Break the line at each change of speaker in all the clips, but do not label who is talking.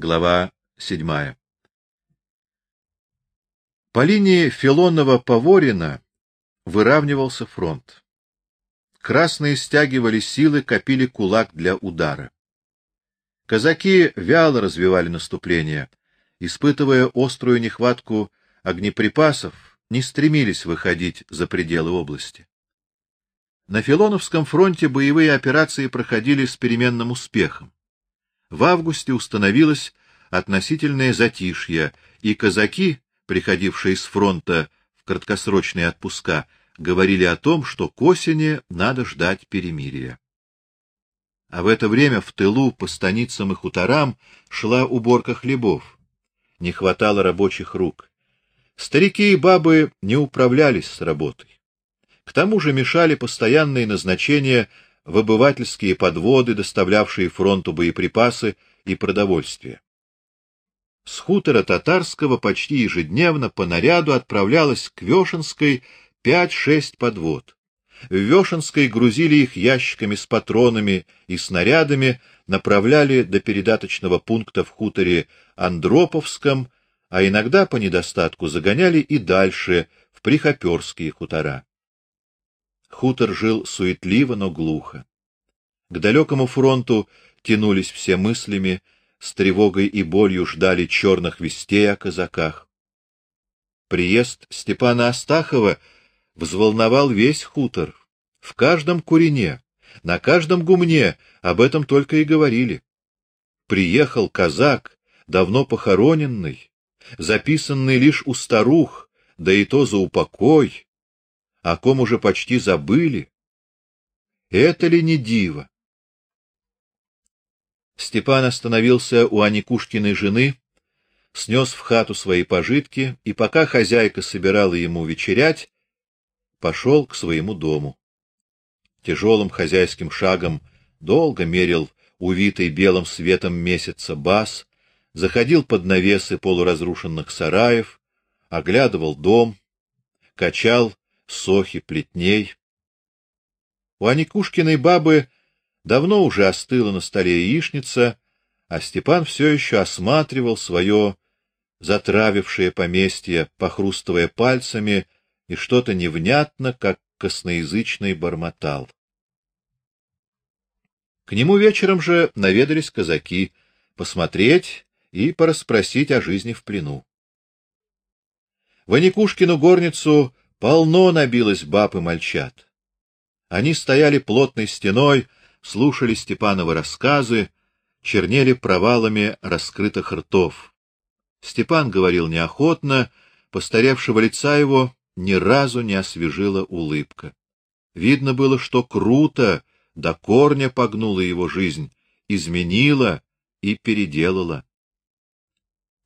Глава 7. По линии Филонова-Поворина выравнивался фронт. Красные стягивали силы, копили кулак для удара. Казаки вяло развивали наступление, испытывая острую нехватку огнеприпасов, не стремились выходить за пределы области. На Филоновском фронте боевые операции проходили с переменным успехом. В августе установилось относительное затишье, и казаки, приходившие с фронта в краткосрочные отпуска, говорили о том, что к осени надо ждать перемирия. А в это время в тылу по станицам и хуторам шла уборка хлебов. Не хватало рабочих рук. Старики и бабы не управлялись с работой. К тому же мешали постоянные назначения в обывательские подводы, доставлявшие фронту боеприпасы и продовольствие. С хутора татарского почти ежедневно по наряду отправлялось к Вешенской пять-шесть подвод. В Вешенской грузили их ящиками с патронами и снарядами, направляли до передаточного пункта в хуторе Андроповском, а иногда по недостатку загоняли и дальше в Прихоперские хутора. Хутор жил суетливо, но глухо. К далекому фронту тянулись все мыслями, с тревогой и болью ждали черных вестей о казаках. Приезд Степана Астахова взволновал весь хутор. В каждом курине, на каждом гумне об этом только и говорили. Приехал казак, давно похороненный, записанный лишь у старух, да и то за упокой, о ком уже почти забыли. Это ли не диво? Степан остановился у Аникушкиной жены, снес в хату свои пожитки и пока хозяйка собирала ему вечерять, пошел к своему дому. Тяжелым хозяйским шагом долго мерил увитый белым светом месяца бас, заходил под навесы полуразрушенных сараев, оглядывал дом, качал сохи плетней. У Аникушкиной бабы давно уже остыла на столе яичница, а Степан все еще осматривал свое затравившее поместье, похрустывая пальцами и что-то невнятно, как косноязычный бормотал. К нему вечером же наведались казаки посмотреть и порасспросить о жизни в плену. В Аникушкину горницу Полно набилось баб и мальчат. Они стояли плотной стеной, слушали Степановы рассказы, чернели провалами раскрытых ртов. Степан говорил неохотно, постаревшего лица его ни разу не освежила улыбка. Видно было, что круто до корня погнула его жизнь, изменила и переделала.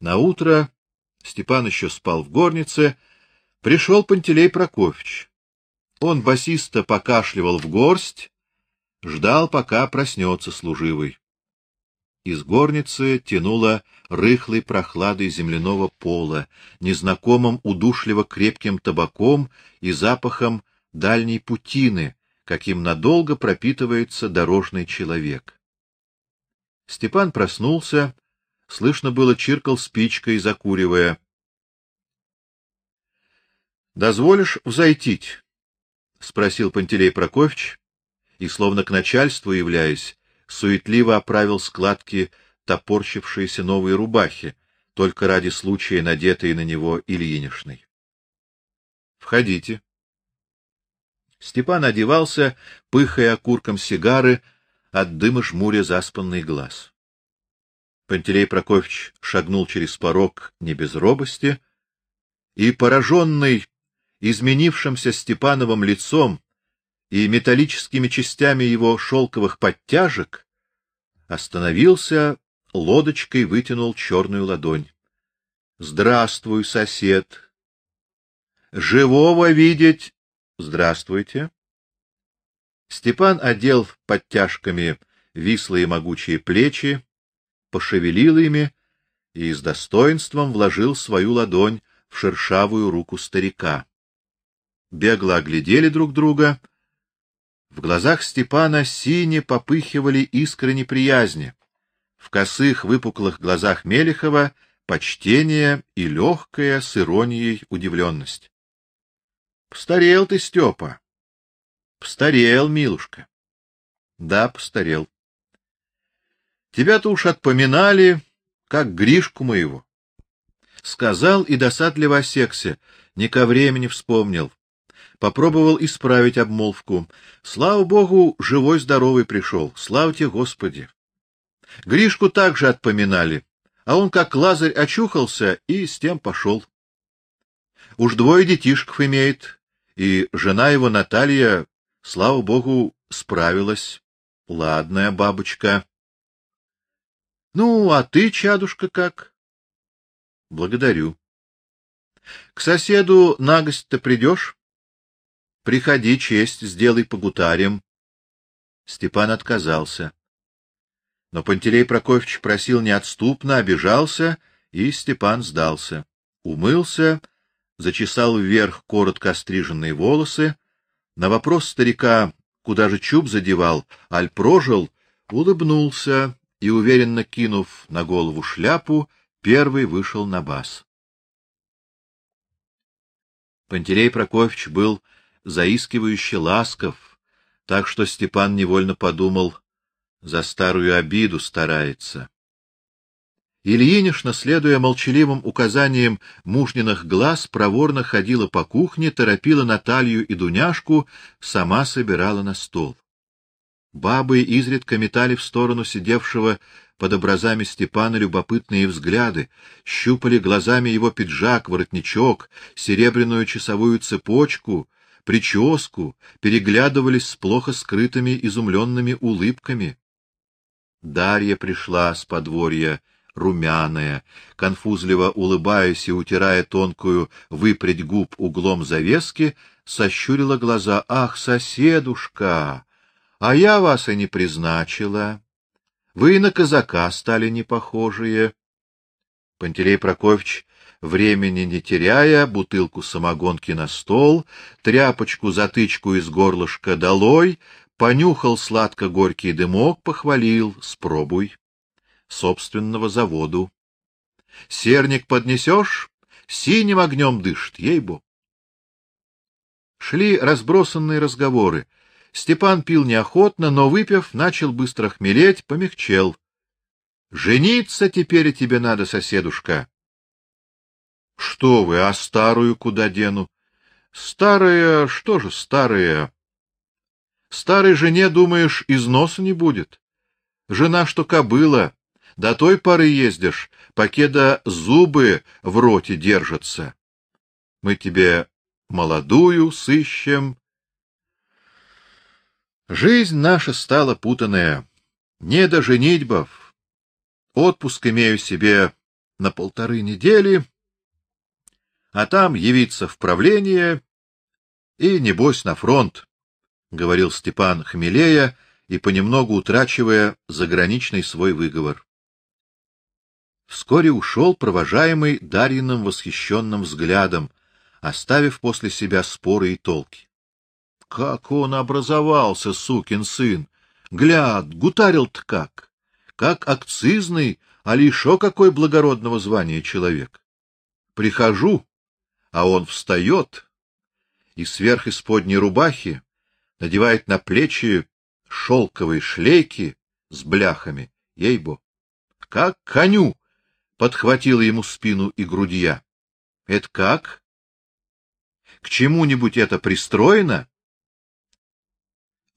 На утро Степан еще спал в горнице, Пришел Пантелей Прокофьевич. Он басисто покашливал в горсть, ждал, пока проснется служивый. Из горницы тянуло рыхлой прохладой земляного пола, незнакомым удушливо крепким табаком и запахом дальней путины, каким надолго пропитывается дорожный человек. Степан проснулся, слышно было чиркал спичкой, закуривая. Дозволишь взойтить? спросил Пантелей Прокофьевич, и словно к начальству являясь, суетливо оправил складки топорщившейся новой рубахи, только ради случая надетой на него Ильинишной. Входите. Степан одевался, пыхая окурком сигары, от дыма жмуря заспанный глаз. Пантелей Прокофьевич шагнул через порог не без робости и пораженный изменившимся Степановым лицом и металлическими частями его шелковых подтяжек, остановился, лодочкой вытянул черную ладонь. Здравствуй, сосед. Живого видеть. Здравствуйте. Степан одел подтяжками вислые могучие плечи, пошевелил ими и с достоинством вложил свою ладонь в шершавую руку старика бегло оглядели друг друга. В глазах Степана сине попыхивали искры неприязни. В косых выпуклых глазах Мелехова почтение и легкая с иронией удивленность. Постарел ты, Степа. Постарел, милушка. Да, постарел. Тебя-то уж отпоминали, как Гришку моего. Сказал и досадливо осекся, не ко времени вспомнил. Попробовал исправить обмолвку. Слава богу, живой здоровый пришел. Славьте Господи. Гришку также отпоминали, а он как Лазарь очухался и с тем пошел. Уж двое детишков имеет, и жена его Наталья, слава богу, справилась. Ладная бабочка. Ну, а ты, чадушка, как? Благодарю. К соседу на гость-то придешь? Приходи, честь сделай по гутарям. Степан отказался. Но Пантелей Прокофьевич просил неотступно, обижался, и Степан сдался. Умылся, зачесал вверх коротко остриженные волосы. На вопрос старика, куда же чуб задевал, аль прожил, улыбнулся и, уверенно кинув на голову шляпу, первый вышел на бас. Пантелей Прокофьевич был заискивающе ласков, так что Степан невольно подумал, за старую обиду старается. Ильинишна, следуя молчаливым указаниям мужниных глаз, проворно ходила по кухне, торопила Наталью и Дуняшку, сама собирала на стол. Бабы изредка метали в сторону сидевшего под образами Степана любопытные взгляды, щупали глазами его пиджак, воротничок, серебряную часовую цепочку, прическу, переглядывались с плохо скрытыми изумленными улыбками. Дарья пришла с подворья, румяная, конфузливо улыбаясь и утирая тонкую выпрядь губ углом завески, сощурила глаза: "Ах, соседушка, а я вас и не призначила. Вы на казака стали не похожие". Пантелей Прокофьевич времени не теряя, бутылку самогонки на стол, тряпочку затычку из горлышка долой, понюхал сладко-горький дымок, похвалил: "Спробуй. Собственного заводу. Серник поднесешь, синим огнем дышит, ей-бо". Шли разбросанные разговоры. Степан пил неохотно, но выпив, начал быстро хмелеть, помягчел. Жениться теперь тебе надо, соседушка. Что вы, а старую куда дену? Старая, что же старая? Старой жене, думаешь, износа не будет? Жена что кобыла, до той поры ездишь, покеда зубы в роте держатся. Мы тебе молодую сыщем. Жизнь наша стала путанная. Не до женитьбов. Отпуск имею себе на полторы недели, а там явиться в правление и небось на фронт говорил Степан хмелея и понемногу утрачивая заграничный свой выговор. Вскоре ушел провожаемый Дарьиным восхищенным взглядом, оставив после себя споры и толки. Как он образовался, сукин сын! Гляд, гутарил-то как! Как акцизный, а еще какой благородного звания человек! Прихожу, а он встает и сверх исподней рубахи надевает на плечи шелковые шлейки с бляхами, ей-бо. Как коню подхватила ему спину и грудья. Это как? К чему-нибудь это пристроено?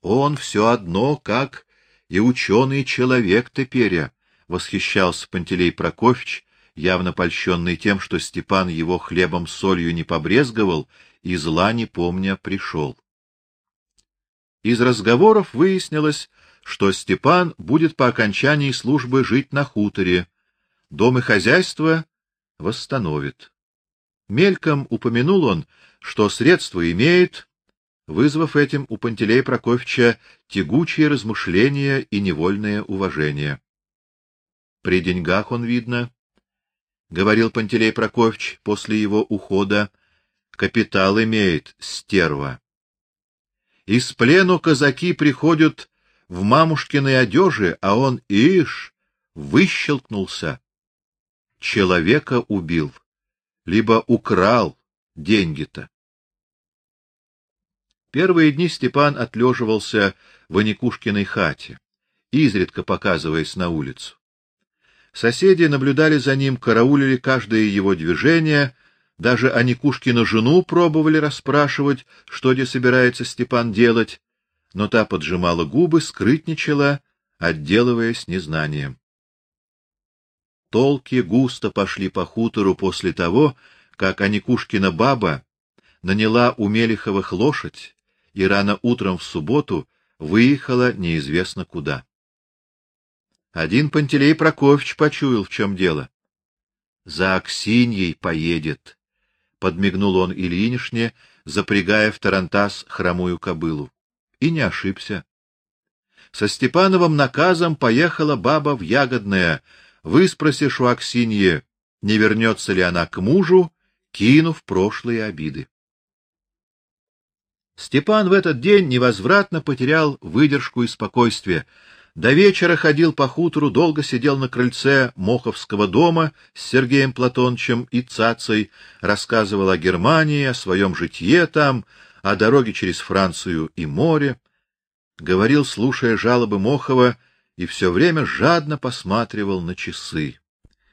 Он все одно, как и ученый человек теперь, восхищался Пантелей Прокофьевич, явно польщенный тем, что Степан его хлебом солью не побрезговал и зла не помня пришел. Из разговоров выяснилось, что Степан будет по окончании службы жить на хуторе, дом и хозяйство восстановит. Мельком упомянул он, что средства имеет, вызвав этим у Пантелея Прокофьевича тягучие размышления и невольное уважение. При деньгах он видно, говорил Пантелей Прокофьевич после его ухода, капитал имеет стерва. Из плену казаки приходят в мамушкиной одежде, а он ишь выщелкнулся. Человека убил, либо украл деньги-то. Первые дни Степан отлеживался в Аникушкиной хате, изредка показываясь на улицу. Соседи наблюдали за ним, караулили каждое его движение, даже Аникушкину жену пробовали расспрашивать, что где собирается Степан делать, но та поджимала губы, скрытничала, отделываясь незнанием. Толки густо пошли по хутору после того, как Аникушкина баба наняла у Мелиховых лошадь и рано утром в субботу выехала неизвестно куда. Один Пантелей Прокофьевич почуял, в чем дело. За Аксиньей поедет, подмигнул он Ильинишне, запрягая в тарантас хромую кобылу. И не ошибся. Со Степановым наказом поехала баба в Ягодное, выспросишь у Аксиньи, не вернется ли она к мужу, кинув прошлые обиды. Степан в этот день невозвратно потерял выдержку и спокойствие. До вечера ходил по хутору, долго сидел на крыльце Моховского дома с Сергеем Платоновичем и Цацей, рассказывал о Германии, о своем житье там, о дороге через Францию и море, говорил, слушая жалобы Мохова, и все время жадно посматривал на часы.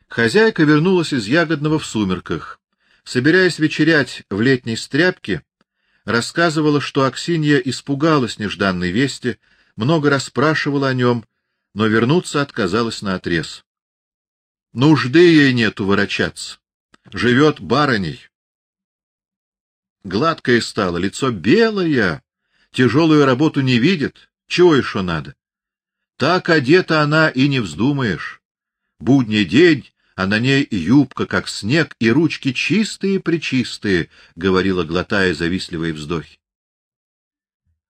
Хозяйка вернулась из Ягодного в сумерках. Собираясь вечерять в летней стряпке, рассказывала, что Аксинья испугалась нежданной вести, много расспрашивала о нем, но вернуться отказалась наотрез. Нужды ей нету ворочаться. Живет барыней. Гладкое стало, лицо белое, тяжелую работу не видит, чего еще надо? Так одета она и не вздумаешь. Будний день, а на ней юбка как снег и ручки чистые-пречистые, говорила, глотая завистливые вздохи.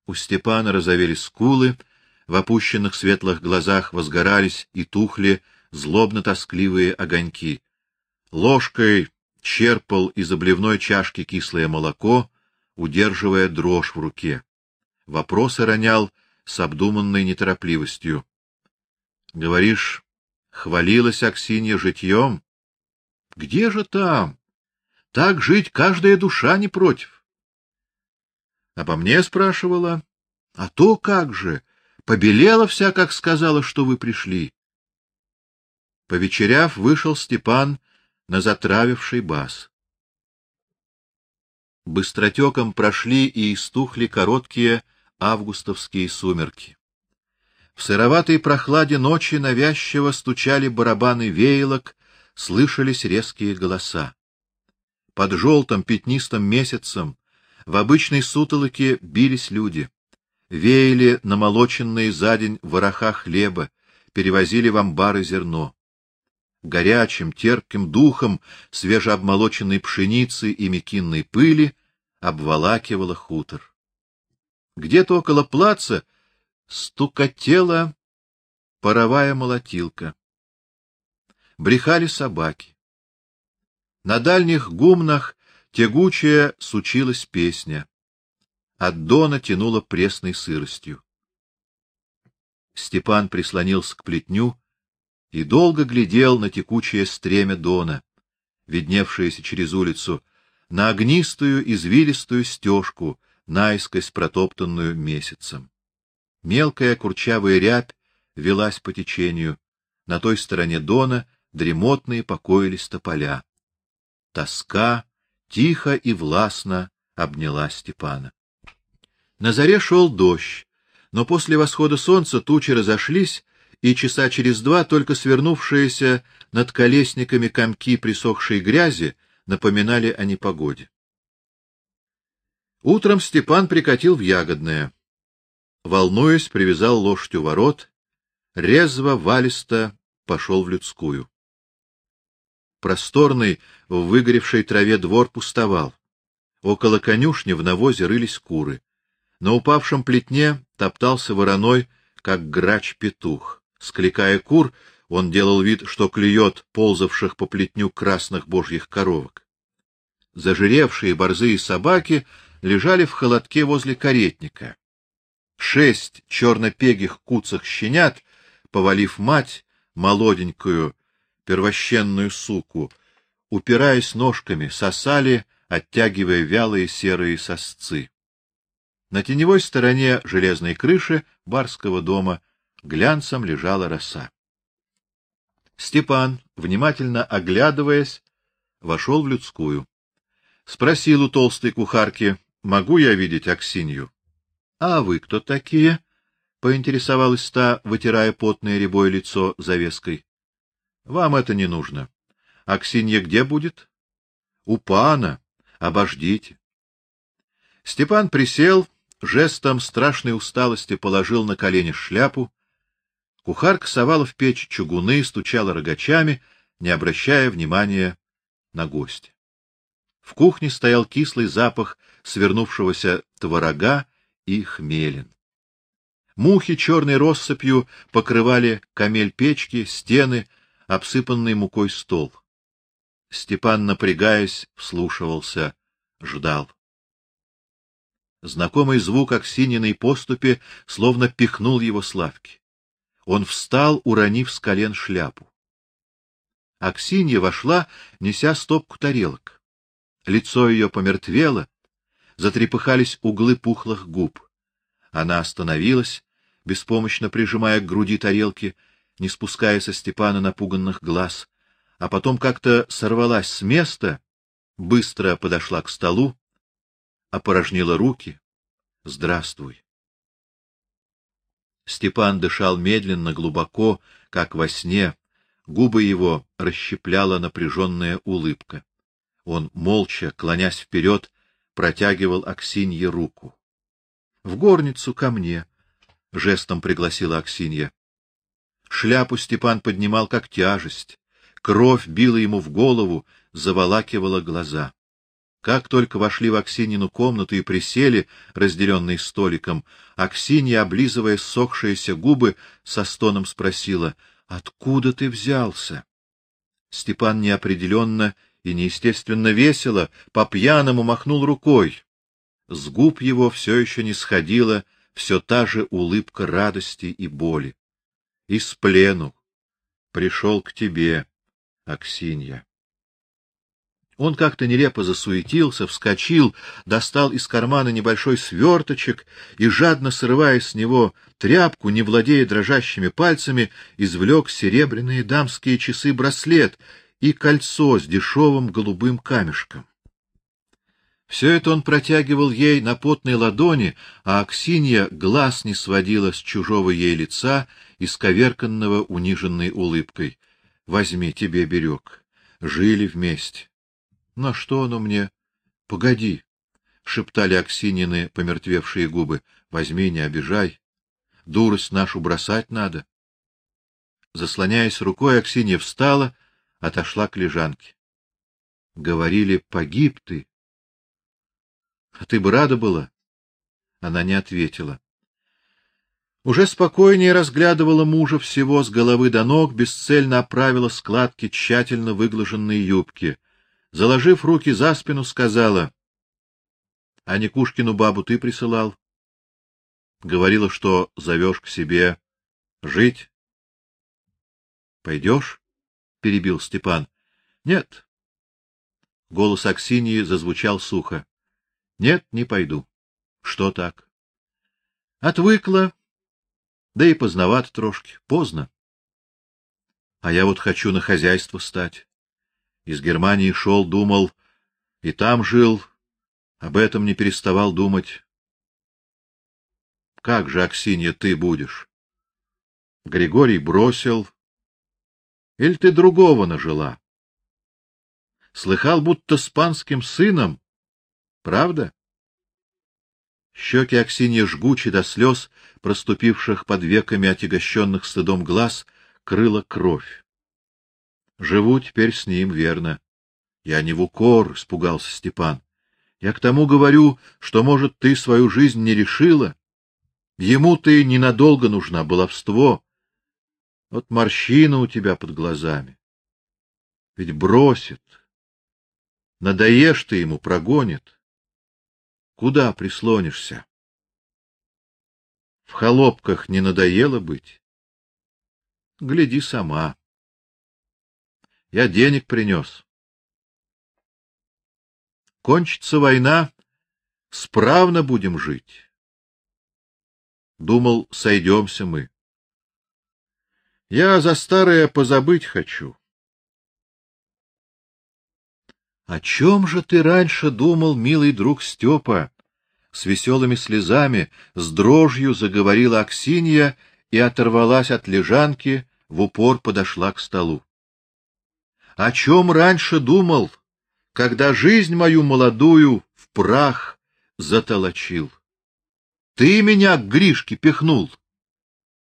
У Степана разовели скулы, в опущенных светлых глазах возгорались и тухли злобно-тоскливые огоньки. Ложкой черпал из обливной чашки кислое молоко, удерживая дрожь в руке. Вопросы ронял с обдуманной неторопливостью. Говоришь, хвалилась Аксинья житьем? Где же там? Так жить каждая душа не против. Обо мне спрашивала. А то как же, побелела вся, как сказала, что вы пришли. Повечеряв, вышел Степан на затравивший бас. Быстротеком прошли и истухли короткие августовские сумерки. В сыроватой прохладе ночи навязчиво стучали барабаны веялок, слышались резкие голоса. Под желтым пятнистым месяцем в обычной сутолоке бились люди, веяли намолоченные за день вороха хлеба, перевозили в амбары зерно. Горячим, терпким духом свежеобмолоченной пшеницы и мекинной пыли обволакивало хутор. Где-то около плаца стукотела паровая молотилка. Брехали собаки. На дальних гумнах Тягучая сучилась песня. От дона тянуло пресной сыростью. Степан прислонился к плетню и долго глядел на текучее стремя дона, видневшееся через улицу, на огнистую извилистую стежку, наискось протоптанную месяцем. Мелкая курчавая рябь велась по течению. На той стороне дона дремотные покоились тополя. Тоска тихо и властно обняла Степана. На заре шел дождь, но после восхода солнца тучи разошлись, и часа через два только свернувшиеся над колесниками комки присохшей грязи напоминали о непогоде. Утром Степан прикатил в Ягодное. Волнуясь, привязал лошадь у ворот, резво, валисто пошел в людскую. Просторный, в выгоревшей траве двор пустовал. Около конюшни в навозе рылись куры. На упавшем плетне топтался вороной, как грач-петух. Скликая кур, он делал вид, что клюет ползавших по плетню красных божьих коровок. Зажиревшие борзые собаки лежали в холодке возле каретника. Шесть черно-пегих куцых щенят, повалив мать, молоденькую первощенную суку, упираясь ножками, сосали, оттягивая вялые серые сосцы. На теневой стороне железной крыши барского дома глянцем лежала роса. Степан, внимательно оглядываясь, вошел в людскую. Спросил у толстой кухарки: "Могу я видеть Аксинью?" "А вы кто такие?" поинтересовалась та, вытирая потное рябое лицо завеской. "Вам это не нужно. Аксинья где будет?" "У пана. Обождите." Степан присел, жестом страшной усталости положил на колени шляпу. Кухарка совала в печь чугуны, стучала рогачами, не обращая внимания на гостя. В кухне стоял кислый запах свернувшегося творога и хмелин. Мухи черной россыпью покрывали камель печки, стены, обсыпанный мукой стол. Степан, напрягаясь, вслушивался, ждал. Знакомый звук Аксининой поступи словно пихнул его с лавки. Он встал, уронив с колен шляпу. Аксинья вошла, неся стопку тарелок. Лицо ее помертвело, затрепыхались углы пухлых губ. Она остановилась, беспомощно прижимая к груди тарелки, не спуская со Степана напуганных глаз, а потом как-то сорвалась с места, быстро подошла к столу, опорожнила руки. Здравствуй. Степан дышал медленно, глубоко, как во сне. Губы его расщепляла напряженная улыбка. Он молча, клонясь вперед, протягивал Аксинье руку. В горницу ко мне, жестом пригласила Аксинья. Шляпу Степан поднимал как тяжесть. Кровь била ему в голову, заволакивала глаза. Как только вошли в Аксинину комнату и присели, разделенные столиком, Аксинья, облизывая ссохшиеся губы, со стоном спросила: "Откуда ты взялся?" Степан неопределенно и неестественно весело по-пьяному махнул рукой. С губ его все еще не сходила все та же улыбка радости и боли. Из плену пришел к тебе, Аксинья. Он как-то нелепо засуетился, вскочил, достал из кармана небольшой сверточек и жадно срывая с него тряпку, не владея дрожащими пальцами, извлек серебряные дамские часы-браслет и кольцо с дешевым голубым камешком. Все это он протягивал ей на потной ладони, а Аксинья глаз не сводила с чужого ей лица, исковерканного униженной улыбкой. Возьми тебе берег. Жили вместе. На что оно мне? Погоди, шептали Аксинины помертвевшие губы. Возьми, не обижай. Дурость нашу бросать надо. Заслоняясь рукой, Аксинья встала, отошла к лежанке. Говорили: "Погиб ты". А ты бы рада была? Она не ответила. Уже спокойнее разглядывала мужа всего с головы до ног, бесцельно оправила складки тщательно выглаженной юбки заложив руки за спину, сказала: "А Никушкину бабу ты присылал? Говорила, что зовешь к себе жить. Пойдешь? перебил Степан. Нет. Голос Аксиньи зазвучал сухо. Нет, не пойду. Что так? Отвыкла. Да и поздновато трошки, поздно. А я вот хочу на хозяйство стать. Из Германии шел, думал, и там жил, об этом не переставал думать. Как же, Аксинья, ты будешь? Григорий бросил. Или ты другого нажила? Слыхал, будто с панским сыном. Правда? Щеки Аксиньи жгучи до слез, проступивших под веками отягощенных стыдом глаз, крыла кровь. Живу теперь с ним, верно. Я не в укор, испугался Степан. Я к тому говорю, что, может, ты свою жизнь не решила. Ему ты ненадолго нужна, баловство. Вот морщина у тебя под глазами. Ведь бросит. Надоешь ты ему, прогонит. Куда прислонишься? В холопках не надоело быть? гляди сама. Я денег принес. Кончится война, справно будем жить. Думал, сойдемся мы. Я за старое позабыть хочу. О чем же ты раньше думал, милый друг Степа? С веселыми слезами, с дрожью заговорила Аксинья и оторвалась от лежанки, в упор подошла к столу. О чем раньше думал, когда жизнь мою молодую в прах затолочил? Ты меня к Гришке пихнул.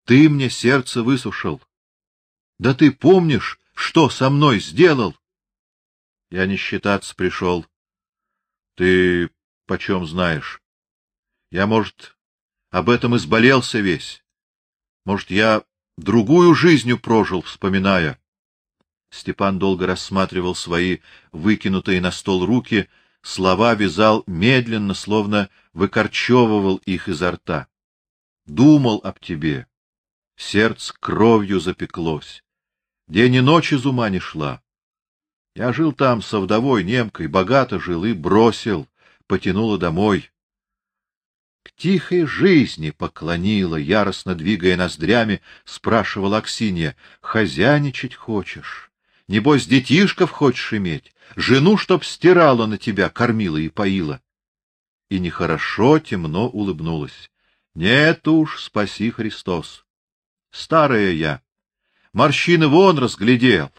Ты мне сердце высушил. Да ты помнишь, что со мной сделал? Я не считаться пришел. Ты почем знаешь? Я, может, об этом изболелся весь. Может, я другую жизнью прожил, вспоминая. Степан долго рассматривал свои выкинутые на стол руки, слова вязал медленно, словно выкорчевывал их изо рта. Думал об тебе. Сердце кровью запеклось. День и ночь из ума не шла. Я жил там со вдовой немкой, богато жил и бросил, потянула домой. К тихой жизни поклонила, яростно двигая ноздрями, спрашивала Аксинья: "Хозяйничать хочешь? Небось детишков хочешь иметь? Жену, чтоб стирала на тебя, кормила и поила?" И нехорошо темно улыбнулась. "Нет уж, спаси Христос. Старая я. Морщины вон разглядел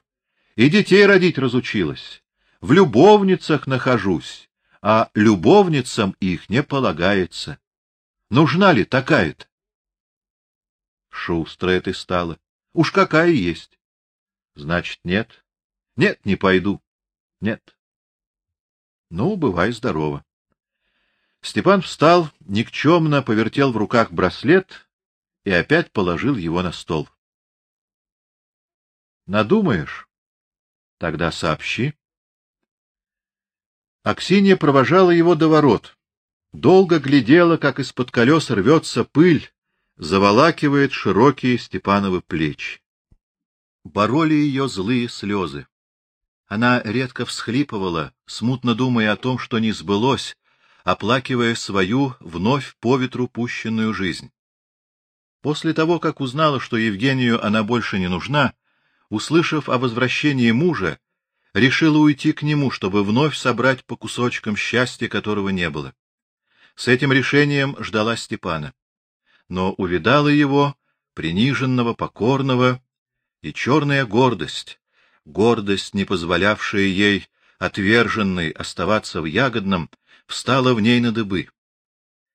и детей родить разучилась. В любовницах нахожусь, а любовницам их не полагается. Нужна ли такая-то? Шустрая ты стала. Уж какая есть. Значит, нет. Нет, не пойду. Нет. Ну, бывай здорова. Степан встал, никчемно повертел в руках браслет и опять положил его на стол. Надумаешь? Тогда сообщи. Аксинья провожала его до ворот. Долго глядела, как из-под колес рвется пыль, заволакивает широкие Степановы плечи. Бороли ее злые слезы. Она редко всхлипывала, смутно думая о том, что не сбылось, оплакивая свою вновь по ветру пущенную жизнь. После того, как узнала, что Евгению она больше не нужна, услышав о возвращении мужа, решила уйти к нему, чтобы вновь собрать по кусочкам счастья, которого не было. С этим решением ждала Степана, но увидала его приниженного, покорного, и черная гордость, гордость, не позволявшая ей отверженной оставаться в ягодном, встала в ней на дыбы.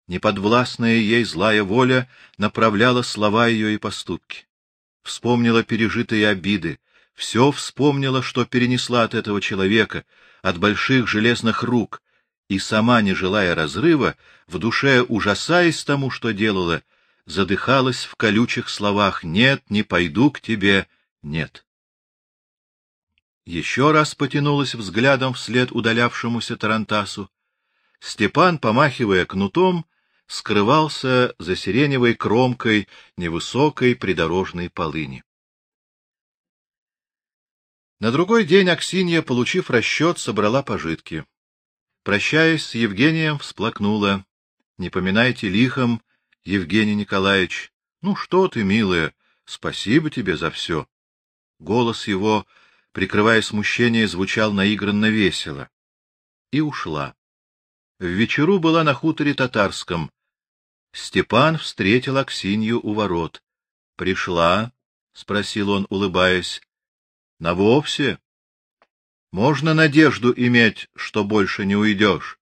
Неподвластная ей злая воля направляла слова ее и поступки вспомнила пережитые обиды, все вспомнила, что перенесла от этого человека, от больших железных рук, и сама, не желая разрыва, в душе ужасаясь тому, что делала, задыхалась в колючих словах: "Нет, не пойду к тебе, нет". Еще раз потянулась взглядом вслед удалявшемуся тарантасу. Степан, помахивая кнутом, скрывался за сиреневой кромкой невысокой придорожной полыни. На другой день Аксинья, получив расчет, собрала пожитки. Прощаясь с Евгением, всплакнула: "Не поминайте лихом, Евгений Николаевич. Ну что ты, милая, спасибо тебе за все». Голос его, прикрывая смущение, звучал наигранно весело. И ушла. В вечеру была на хуторе татарском. Степан встретил Аксинью у ворот. Пришла? спросил он, улыбаясь. На вовсе? Можно надежду иметь, что больше не уйдешь?»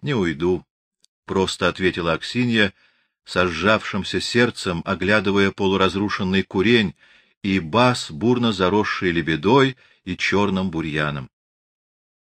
Не уйду, просто ответила Аксинья, со сердцем, оглядывая полуразрушенный курень и бас, бурно заросший лебедой и черным бурьяном.